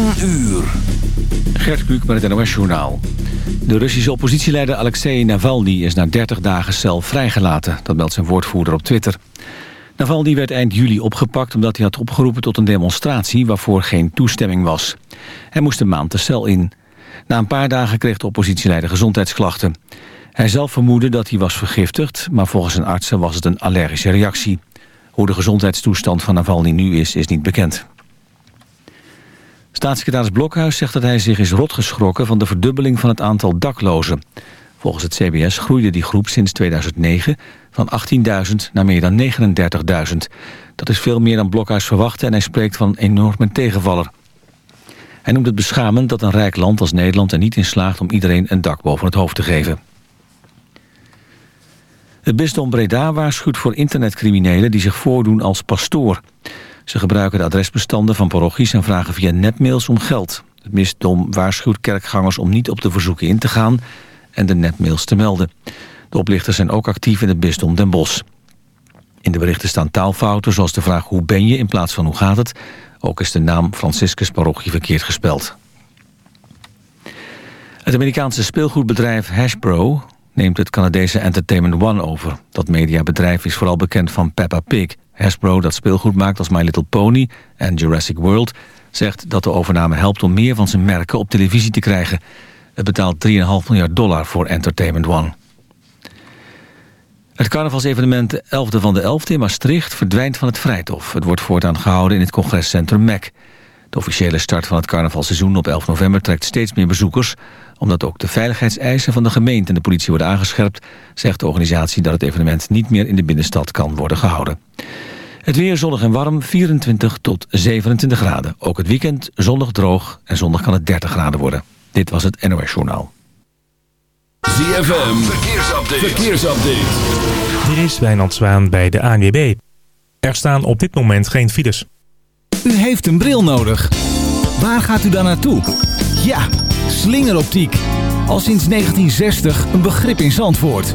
10 uur. Gert met het NOS-journaal. De Russische oppositieleider Alexei Navalny is na 30 dagen cel vrijgelaten. Dat meldt zijn woordvoerder op Twitter. Navalny werd eind juli opgepakt omdat hij had opgeroepen tot een demonstratie waarvoor geen toestemming was. Hij moest een maand de cel in. Na een paar dagen kreeg de oppositieleider gezondheidsklachten. Hij zelf vermoedde dat hij was vergiftigd, maar volgens zijn artsen was het een allergische reactie. Hoe de gezondheidstoestand van Navalny nu is, is niet bekend. Staatssecretaris Blokhuis zegt dat hij zich is rotgeschrokken... van de verdubbeling van het aantal daklozen. Volgens het CBS groeide die groep sinds 2009 van 18.000 naar meer dan 39.000. Dat is veel meer dan Blokhuis verwachtte en hij spreekt van een enorme tegenvaller. Hij noemt het beschamend dat een rijk land als Nederland er niet in slaagt... om iedereen een dak boven het hoofd te geven. Het bisdom Breda waarschuwt voor internetcriminelen die zich voordoen als pastoor. Ze gebruiken de adresbestanden van parochies en vragen via netmails om geld. Het bisdom waarschuwt kerkgangers om niet op de verzoeken in te gaan en de netmails te melden. De oplichters zijn ook actief in het bisdom Den Bosch. In de berichten staan taalfouten zoals de vraag hoe ben je in plaats van hoe gaat het. Ook is de naam Franciscus parochie verkeerd gespeld. Het Amerikaanse speelgoedbedrijf Hasbro neemt het Canadese Entertainment One over. Dat mediabedrijf is vooral bekend van Peppa Pig. Hasbro, dat speelgoed maakt als My Little Pony en Jurassic World... zegt dat de overname helpt om meer van zijn merken op televisie te krijgen. Het betaalt 3,5 miljard dollar voor Entertainment One. Het carnavalsevenement 11e van de 11e in Maastricht verdwijnt van het Vrijthof. Het wordt voortaan gehouden in het congrescentrum MEC. De officiële start van het carnavalseizoen op 11 november trekt steeds meer bezoekers omdat ook de veiligheidseisen van de gemeente en de politie worden aangescherpt... zegt de organisatie dat het evenement niet meer in de binnenstad kan worden gehouden. Het weer zonnig en warm, 24 tot 27 graden. Ook het weekend zonnig droog en zondag kan het 30 graden worden. Dit was het NOS Journaal. ZFM, verkeersupdate. verkeersupdate. Er is Wijnand Zwaan bij de ANWB. Er staan op dit moment geen files. U heeft een bril nodig. Waar gaat u dan naartoe? Ja Slingeroptiek. Al sinds 1960 een begrip in Zandvoort.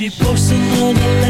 She posts another letter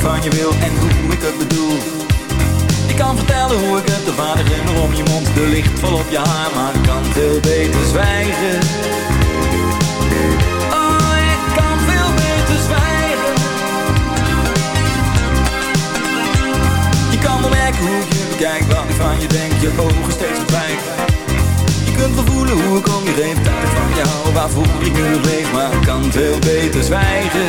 van je wil en hoe ik het bedoel. Ik kan vertellen hoe ik het de vader glimmer om je mond De licht vol op je haar, maar ik kan veel beter zwijgen. Oh, ik kan veel beter zwijgen. Je kan wel merken hoe ik je bekijk, wat van je denk Je ogen steeds verdwijgen Je kunt wel voelen hoe ik om je heen ik van je hou, waarvoor ik nu leef Maar ik kan veel beter zwijgen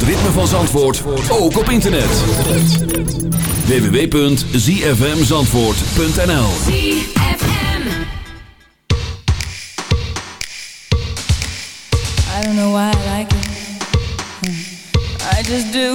het ritme van Zandvoort ook op internet. www.zfmzandvoort.nl I don't know why I like it. I just do.